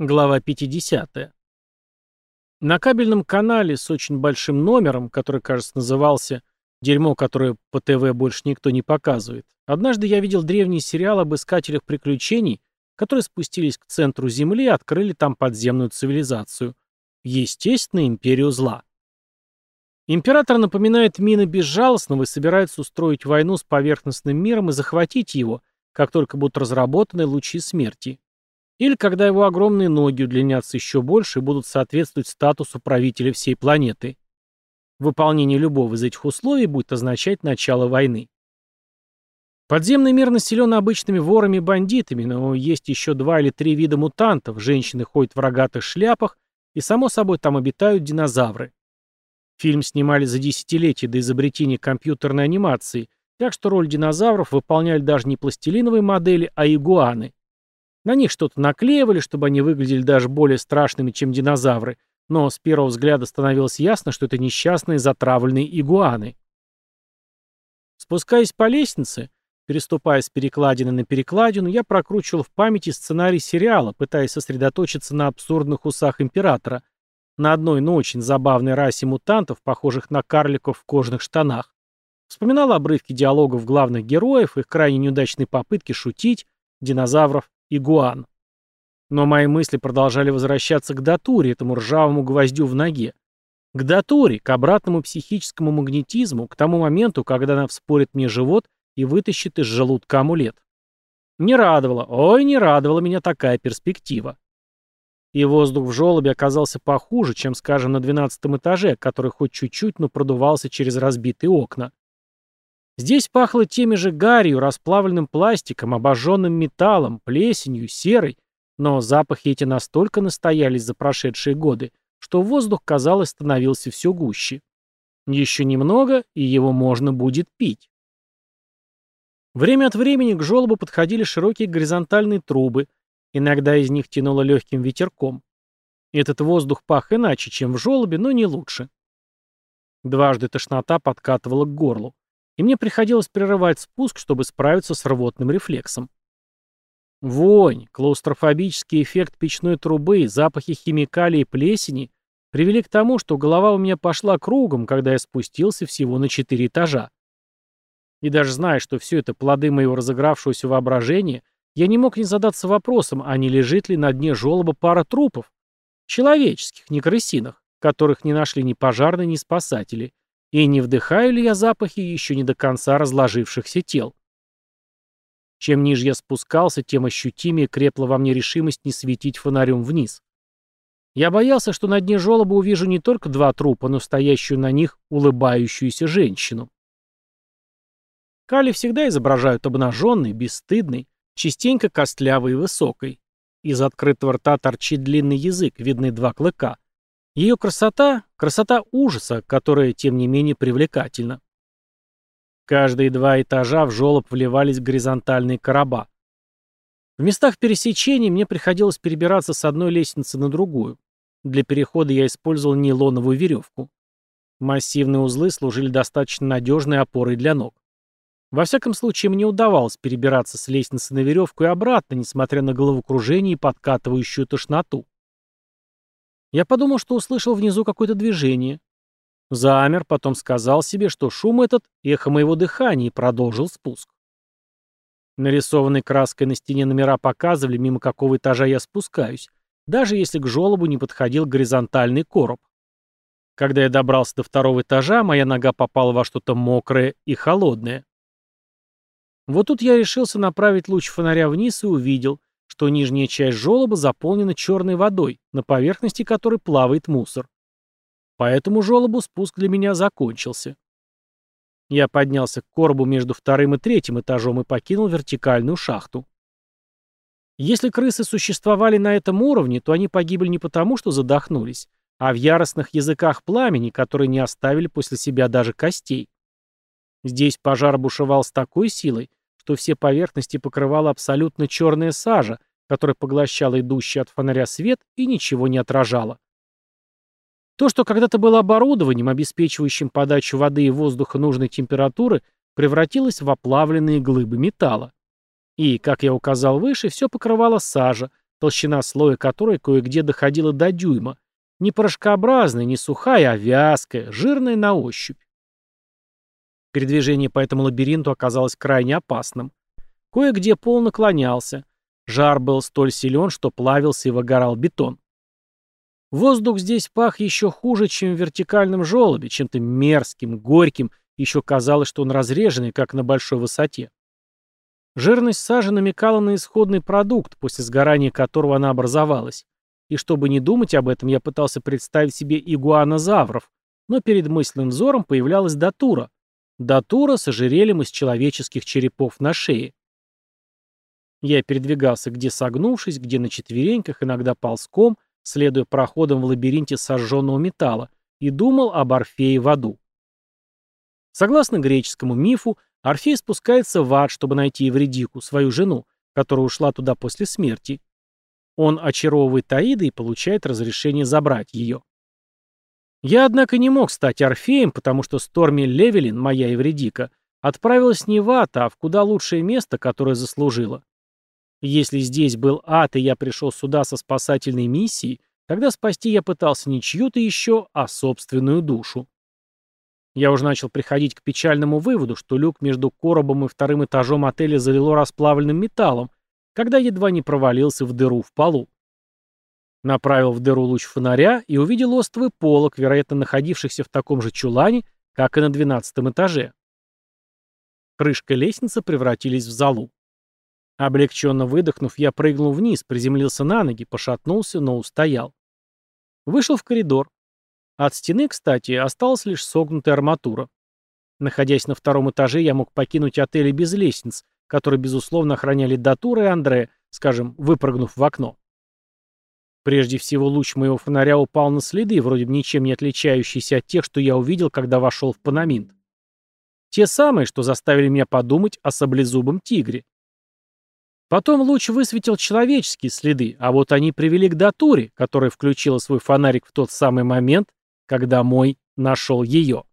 Глава 50. На кабельном канале с очень большим номером, который, кажется, назывался «Дерьмо, которое по ТВ больше никто не показывает», однажды я видел древний сериал об искателях приключений, которые спустились к центру Земли и открыли там подземную цивилизацию. Естественно, империю зла. Император напоминает мины безжалостного и собирается устроить войну с поверхностным миром и захватить его, как только будут разработаны лучи смерти. Или когда его огромные ноги удлинятся еще больше и будут соответствовать статусу правителя всей планеты. Выполнение любого из этих условий будет означать начало войны. Подземный мир населен обычными ворами и бандитами, но есть еще два или три вида мутантов, женщины ходят в рогатых шляпах, и, само собой, там обитают динозавры. Фильм снимали за десятилетия до изобретения компьютерной анимации, так что роль динозавров выполняли даже не пластилиновые модели, а игуаны. На них что-то наклеивали, чтобы они выглядели даже более страшными, чем динозавры, но с первого взгляда становилось ясно, что это несчастные затравленные игуаны. Спускаясь по лестнице, переступая с перекладины на перекладину, я прокручивал в памяти сценарий сериала, пытаясь сосредоточиться на абсурдных усах императора, на одной, но очень забавной расе мутантов, похожих на карликов в кожаных штанах. Вспоминал обрывки диалогов главных героев, их крайне неудачные попытки шутить, динозавров игуан. Но мои мысли продолжали возвращаться к датуре, этому ржавому гвоздю в ноге. К датуре, к обратному психическому магнетизму, к тому моменту, когда она вспорит мне живот и вытащит из желудка амулет. Не радовала, ой, не радовала меня такая перспектива. И воздух в желобе оказался похуже, чем, скажем, на двенадцатом этаже, который хоть чуть-чуть, но продувался через разбитые окна. Здесь пахло теми же гарью, расплавленным пластиком, обожженным металлом, плесенью, серой, но запахи эти настолько настоялись за прошедшие годы, что воздух, казалось, становился все гуще. Еще немного, и его можно будет пить. Время от времени к желобу подходили широкие горизонтальные трубы, иногда из них тянуло легким ветерком. Этот воздух пах иначе, чем в желобе, но не лучше. Дважды тошнота подкатывала к горлу и мне приходилось прерывать спуск, чтобы справиться с рвотным рефлексом. Вонь, клаустрофобический эффект печной трубы, запахи химикалий и плесени привели к тому, что голова у меня пошла кругом, когда я спустился всего на четыре этажа. И даже зная, что все это плоды моего разыгравшегося воображения, я не мог не задаться вопросом, а не лежит ли на дне желоба пара трупов. Человеческих, не крысиных, которых не нашли ни пожарные, ни спасатели, и не вдыхаю ли я запахи еще не до конца разложившихся тел? Чем ниже я спускался, тем ощутимее крепла во мне решимость не светить фонарем вниз. Я боялся, что на дне желоба увижу не только два трупа, но стоящую на них улыбающуюся женщину. Кали всегда изображают обнаженной, бесстыдной, частенько костлявой и высокой. Из открытого рта торчит длинный язык, видны два клыка. Ее красота — красота ужаса, которая, тем не менее, привлекательна. Каждые два этажа в жёлоб вливались горизонтальные короба. В местах пересечений мне приходилось перебираться с одной лестницы на другую. Для перехода я использовал нейлоновую веревку. Массивные узлы служили достаточно надежной опорой для ног. Во всяком случае, мне удавалось перебираться с лестницы на веревку и обратно, несмотря на головокружение и подкатывающую тошноту. Я подумал, что услышал внизу какое-то движение. Замер, потом сказал себе, что шум этот — эхо моего дыхания, и продолжил спуск. Нарисованные краской на стене номера показывали, мимо какого этажа я спускаюсь, даже если к желобу не подходил горизонтальный короб. Когда я добрался до второго этажа, моя нога попала во что-то мокрое и холодное. Вот тут я решился направить луч фонаря вниз и увидел, что нижняя часть желоба заполнена черной водой, на поверхности которой плавает мусор. Поэтому желобу спуск для меня закончился. Я поднялся к коробу между вторым и третьим этажом и покинул вертикальную шахту. Если крысы существовали на этом уровне, то они погибли не потому, что задохнулись, а в яростных языках пламени, которые не оставили после себя даже костей. Здесь пожар бушевал с такой силой, что все поверхности покрывала абсолютно черная сажа, которая поглощала идущий от фонаря свет и ничего не отражала. То, что когда-то было оборудованием, обеспечивающим подачу воды и воздуха нужной температуры, превратилось в оплавленные глыбы металла. И, как я указал выше, все покрывало сажа, толщина слоя которой кое-где доходила до дюйма, не порошкообразная, не сухая, а вязкая, жирная на ощупь. Передвижение по этому лабиринту оказалось крайне опасным. Кое-где пол наклонялся. Жар был столь силен, что плавился и выгорал бетон. Воздух здесь пах еще хуже, чем в вертикальном желобе, чем-то мерзким, горьким, еще казалось, что он разреженный, как на большой высоте. Жирность сажи намекала на исходный продукт, после сгорания которого она образовалась. И чтобы не думать об этом, я пытался представить себе игуанозавров, но перед мысленным взором появлялась датура. Датура с ожерельем из человеческих черепов на шее. Я передвигался где согнувшись, где на четвереньках, иногда ползком, следуя проходам в лабиринте сожженного металла, и думал об Орфее в аду. Согласно греческому мифу, Орфей спускается в ад, чтобы найти Евредику, свою жену, которая ушла туда после смерти. Он очаровывает Аида и получает разрешение забрать ее. Я, однако, не мог стать Орфеем, потому что Сторми Левелин, моя Евредика, отправилась не в ад, а в куда лучшее место, которое заслужила. Если здесь был ад, и я пришел сюда со спасательной миссией, тогда спасти я пытался не чью-то еще, а собственную душу. Я уже начал приходить к печальному выводу, что люк между коробом и вторым этажом отеля залило расплавленным металлом, когда едва не провалился в дыру в полу. Направил в дыру луч фонаря и увидел остовый полок, вероятно, находившихся в таком же чулане, как и на двенадцатом этаже. Крышка лестницы превратились в залу. Облегченно выдохнув, я прыгнул вниз, приземлился на ноги, пошатнулся, но устоял. Вышел в коридор. От стены, кстати, осталась лишь согнутая арматура. Находясь на втором этаже, я мог покинуть отель без лестниц, которые, безусловно, охраняли Датура и Андре, скажем, выпрыгнув в окно. Прежде всего, луч моего фонаря упал на следы, вроде бы ничем не отличающиеся от тех, что я увидел, когда вошел в Панаминт. Те самые, что заставили меня подумать о саблезубом тигре. Потом луч высветил человеческие следы, а вот они привели к Датуре, которая включила свой фонарик в тот самый момент, когда мой нашел ее.